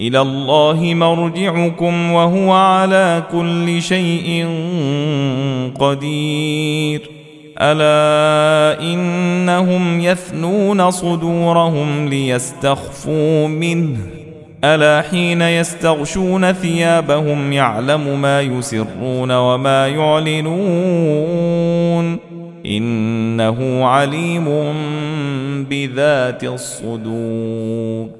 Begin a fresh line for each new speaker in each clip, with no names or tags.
الى الله مرجعكم وهو على كل شيء قدير الا انهم يثنون صدورهم ليستخفوا منه الا حين يستغشون ثيابهم يعلم ما يسرون وما يعلنون انه عليم بذات الصدور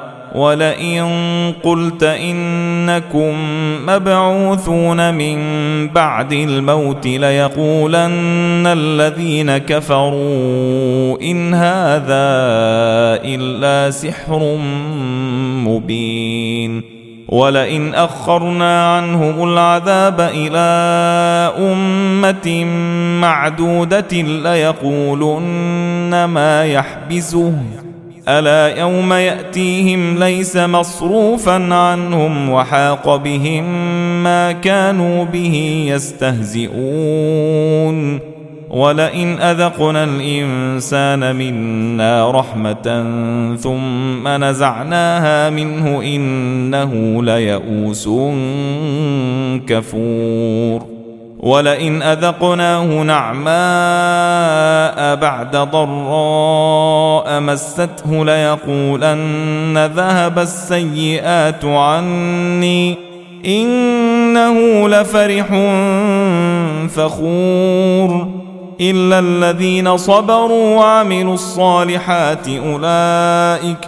ولئن قلت انكم مبعوثون من بعد الموت ليقولن الذين كفروا ان هذا الا سحر مبين ولئن اخرنا عنهم العذاب الى امه معدوده ليقولن ما يحبسه الا يوم ياتيهم ليس مصروفا عنهم وحاق بهم ما كانوا به يستهزئون ولئن اذقنا الانسان منا رحمه ثم نزعناها منه انه ليئوس كفور ولئن اذقناه نعماء بعد ضراء مسته ليقولن ذهب السيئات عني انه لفرح فخور الا الذين صبروا وعملوا الصالحات اولئك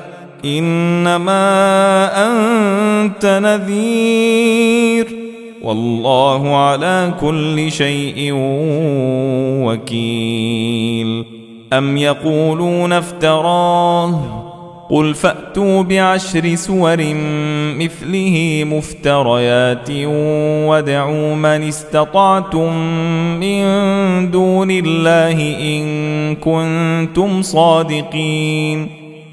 انما انت نذير والله على كل شيء وكيل ام يقولون افتراه قل فاتوا بعشر سور مثله مفتريات وادعوا من استطعتم من دون الله ان كنتم صادقين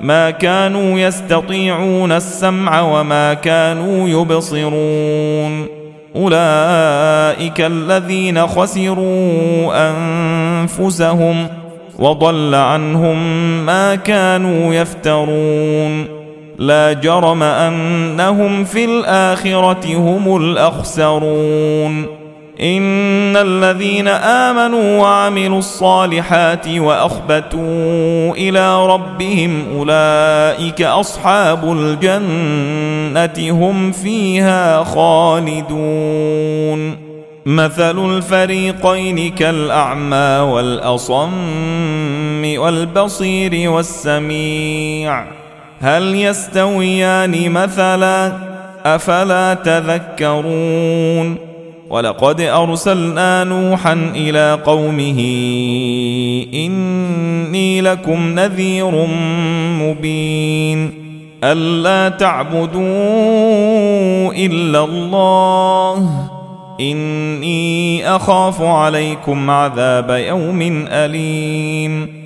ما كانوا يستطيعون السمع وما كانوا يبصرون اولئك الذين خسروا انفسهم وضل عنهم ما كانوا يفترون لا جرم انهم في الاخره هم الاخسرون ان الذين امنوا وعملوا الصالحات واخبتوا الى ربهم اولئك اصحاب الجنه هم فيها خالدون مثل الفريقين كالاعمى والاصم والبصير والسميع هل يستويان مثلا افلا تذكرون ولقد ارسلنا نوحا الى قومه اني لكم نذير مبين الا تعبدوا الا الله اني اخاف عليكم عذاب يوم اليم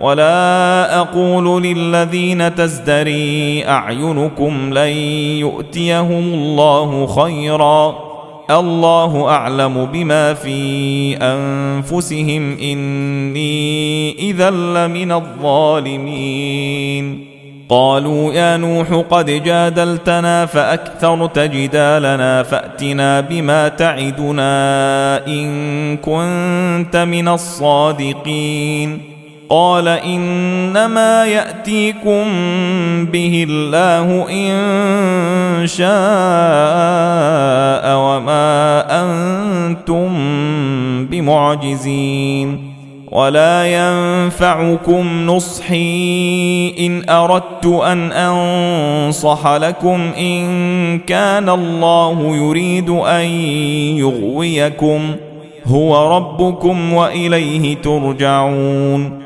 ولا اقول للذين تزدري اعينكم لن يؤتيهم الله خيرا الله اعلم بما في انفسهم اني اذا لمن الظالمين قالوا يا نوح قد جادلتنا فاكثرت جدالنا فاتنا بما تعدنا ان كنت من الصادقين قال انما ياتيكم به الله ان شاء وما انتم بمعجزين ولا ينفعكم نصحي ان اردت ان انصح لكم ان كان الله يريد ان يغويكم هو ربكم واليه ترجعون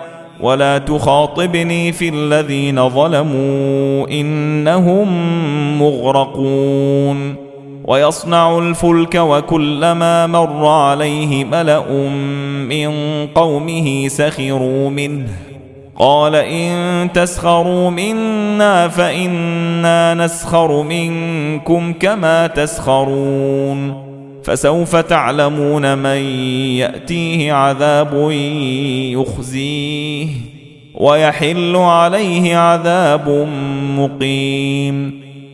ولا تخاطبني في الذين ظلموا انهم مغرقون ويصنع الفلك وكلما مر عليه ملا من قومه سخروا منه قال ان تسخروا منا فانا نسخر منكم كما تسخرون فسوف تعلمون من ياتيه عذاب يخزيه ويحل عليه عذاب مقيم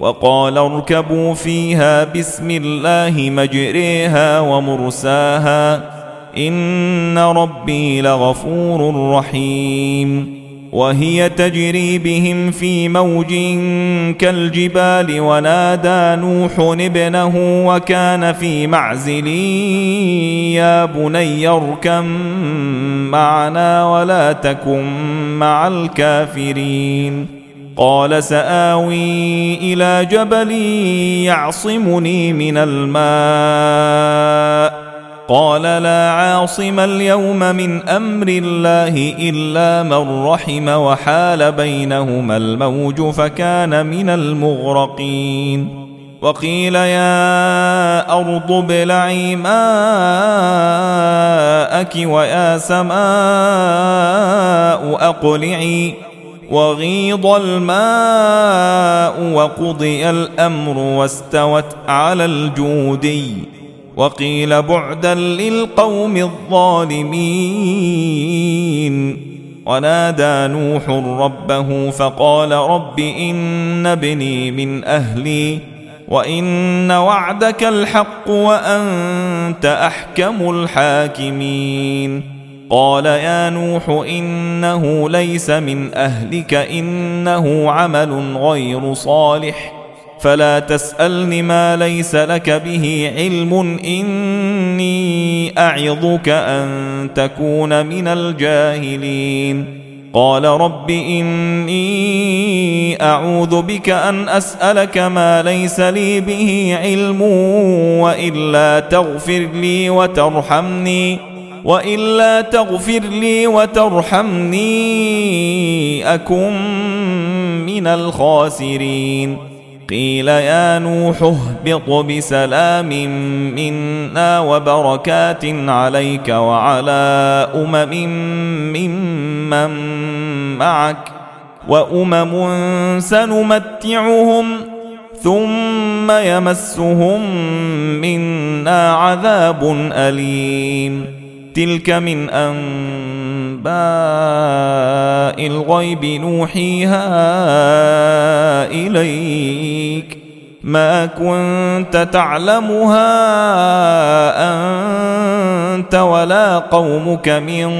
وقال اركبوا فيها بسم الله مجريها ومرساها ان ربي لغفور رحيم وهي تجري بهم في موج كالجبال ونادى نوح ابنه وكان في معزل يا بني اركم معنا ولا تكن مع الكافرين قال ساوي الى جبل يعصمني من الماء قال لا عاصم اليوم من امر الله الا من رحم وحال بينهما الموج فكان من المغرقين وقيل يا ارض ابلعي ماءك ويا سماء اقلعي وغيض الماء وقضي الامر واستوت على الجودي وقيل بعدا للقوم الظالمين ونادى نوح ربه فقال رب ان ابني من اهلي وان وعدك الحق وانت احكم الحاكمين قال يا نوح انه ليس من اهلك انه عمل غير صالح فلا تسالني ما ليس لك به علم اني اعظك ان تكون من الجاهلين قال رب اني اعوذ بك ان اسالك ما ليس لي به علم والا تغفر لي وترحمني والا تغفر لي وترحمني اكن من الخاسرين قيل يا نوح اهبط بسلام منا وبركات عليك وعلى امم ممن معك وامم سنمتعهم ثم يمسهم منا عذاب اليم تلك من انباء الغيب نوحيها اليك ما كنت تعلمها انت ولا قومك من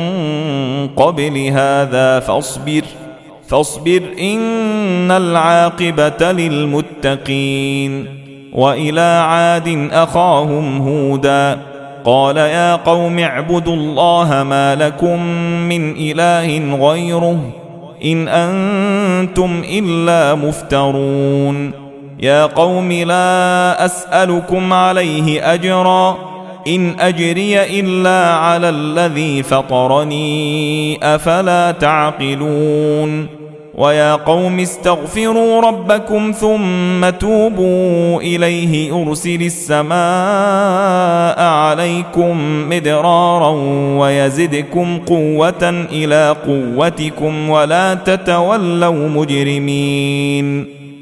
قبل هذا فاصبر فاصبر ان العاقبه للمتقين والى عاد اخاهم هودا قال يا قوم اعبدوا الله ما لكم من اله غيره ان انتم الا مفترون يا قوم لا اسالكم عليه اجرا ان اجري الا على الذي فطرني افلا تعقلون ويا قوم استغفروا ربكم ثم توبوا اليه ارسل السماء عليكم مدرارا ويزدكم قوه الى قوتكم ولا تتولوا مجرمين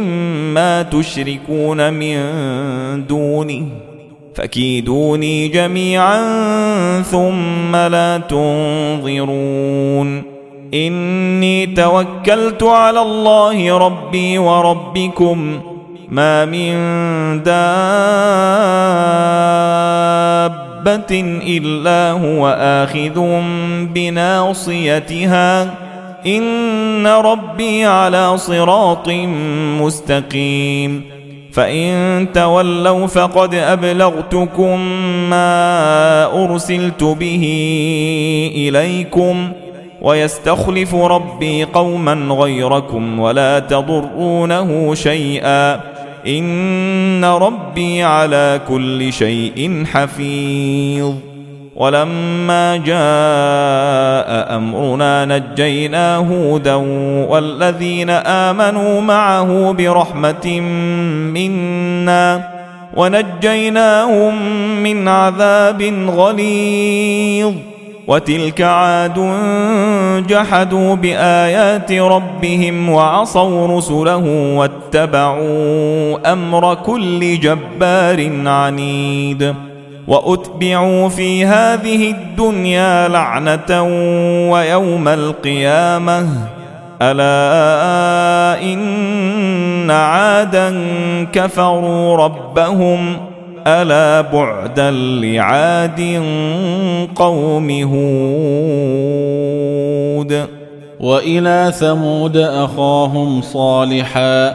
مما تشركون من دونه فكيدوني جميعا ثم لا تنظرون اني توكلت على الله ربي وربكم ما من دابه الا هو اخذ بناصيتها ان ربي على صراط مستقيم فان تولوا فقد ابلغتكم ما ارسلت به اليكم ويستخلف ربي قوما غيركم ولا تضرونه شيئا ان ربي على كل شيء حفيظ ولما جاء امرنا نجينا هودا والذين امنوا معه برحمه منا ونجيناهم من عذاب غليظ وتلك عاد جحدوا بايات ربهم وعصوا رسله واتبعوا امر كل جبار عنيد واتبعوا في هذه الدنيا لعنه ويوم القيامه الا ان عادا كفروا ربهم الا بعدا لعاد قوم هود
والى ثمود اخاهم صالحا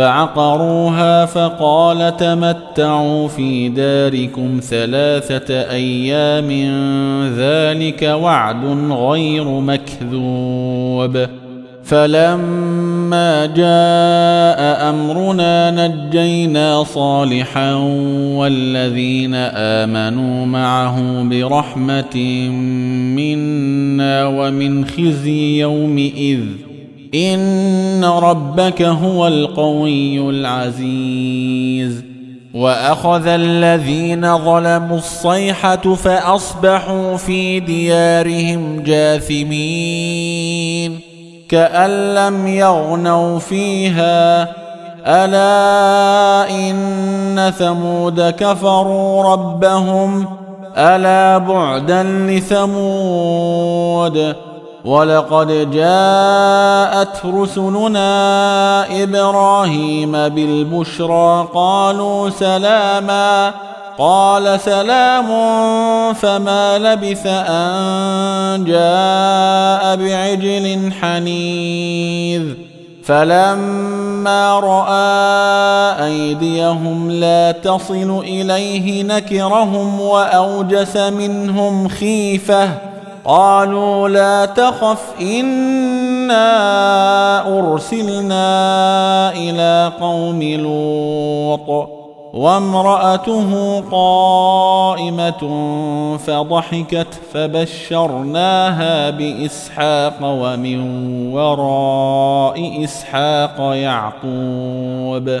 فعقروها فقال تمتعوا في داركم ثلاثه ايام ذلك وعد غير مكذوب فلما جاء امرنا نجينا صالحا والذين امنوا معه برحمه منا ومن خزي يومئذ ان ربك هو القوي العزيز واخذ الذين ظلموا الصيحه فاصبحوا في ديارهم جاثمين كان لم يغنوا فيها الا ان ثمود كفروا ربهم الا بعدا لثمود ولقد جاءت رسلنا ابراهيم بالبشرى قالوا سلاما قال سلام فما لبث ان جاء بعجل حنيذ فلما راى ايديهم لا تصل اليه نكرهم واوجس منهم خيفه قالوا لا تخف انا ارسلنا الى قوم لوط وامراته قائمه فضحكت فبشرناها باسحاق ومن وراء اسحاق يعقوب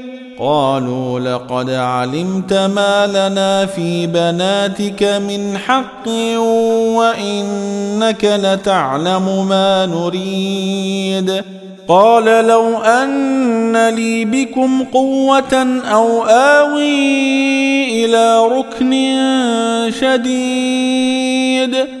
قالوا لقد علمت ما لنا في بناتك من حق وانك لتعلم ما نريد قال لو ان لي بكم قوه او اوي الى ركن شديد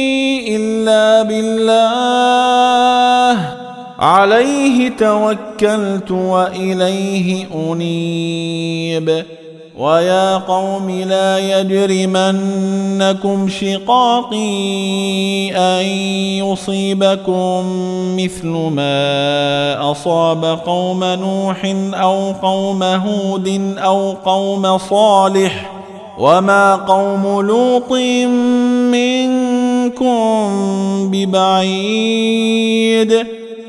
عليه توكلت واليه انيب ويا قوم لا يجرمنكم شقاقي ان يصيبكم مثل ما اصاب قوم نوح او قوم هود او قوم صالح وما قوم لوط منكم ببعيد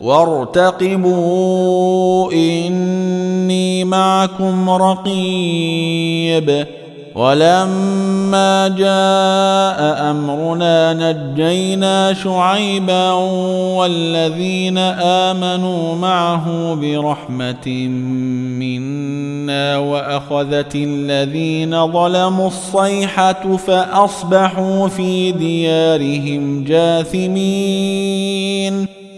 وارتقبوا اني معكم رقيب ولما جاء امرنا نجينا شعيبا والذين امنوا معه برحمه منا واخذت الذين ظلموا الصيحه فاصبحوا في ديارهم جاثمين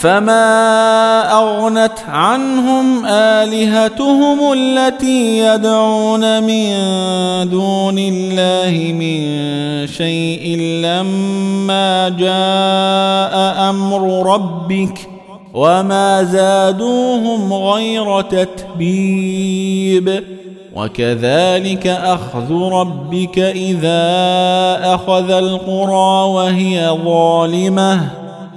فما اغنت عنهم الهتهم التي يدعون من دون الله من شيء لما جاء امر ربك وما زادوهم غير تتبيب وكذلك اخذ ربك اذا اخذ القرى وهي ظالمه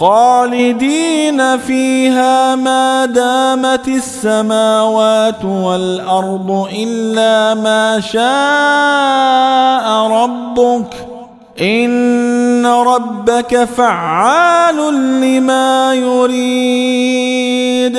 خالدين فيها ما دامت السماوات والارض الا ما شاء ربك ان ربك فعال لما يريد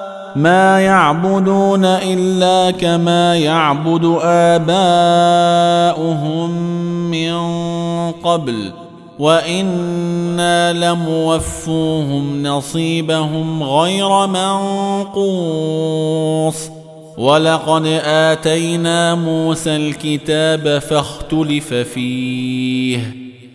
ما يعبدون الا كما يعبد اباؤهم من قبل وانا لموفوهم نصيبهم غير منقوص ولقد اتينا موسى الكتاب فاختلف فيه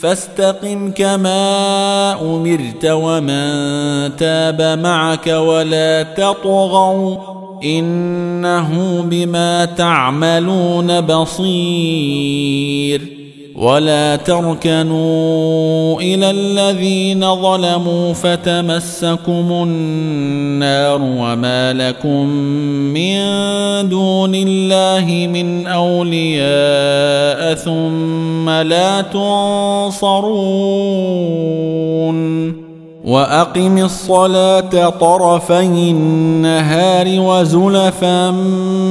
فاستقم كما امرت ومن تاب معك ولا تطغوا انه بما تعملون بصير ولا تركنوا الى الذين ظلموا فتمسكم النار وما لكم من دون الله من اولياء ثم لا تنصرون واقم الصلاه طرفي النهار وزلفا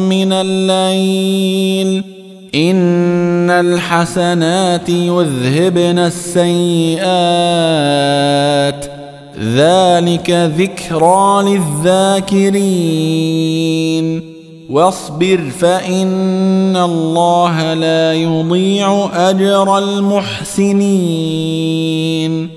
من الليل ان الحسنات يذهبن السيئات ذلك ذكرى للذاكرين واصبر فان الله لا يضيع اجر المحسنين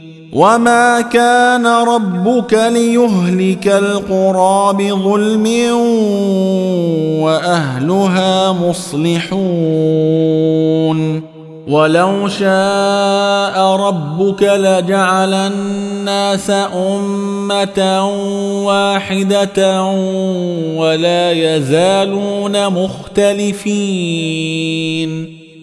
وما كان ربك ليهلك القرى بظلم واهلها مصلحون ولو شاء ربك لجعل الناس امه واحده ولا يزالون مختلفين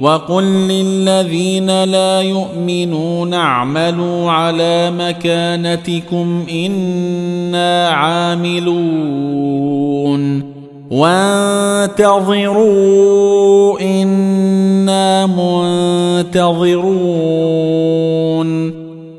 وقل للذين لا يؤمنون اعملوا على مكانتكم انا عاملون وانتظروا انا منتظرون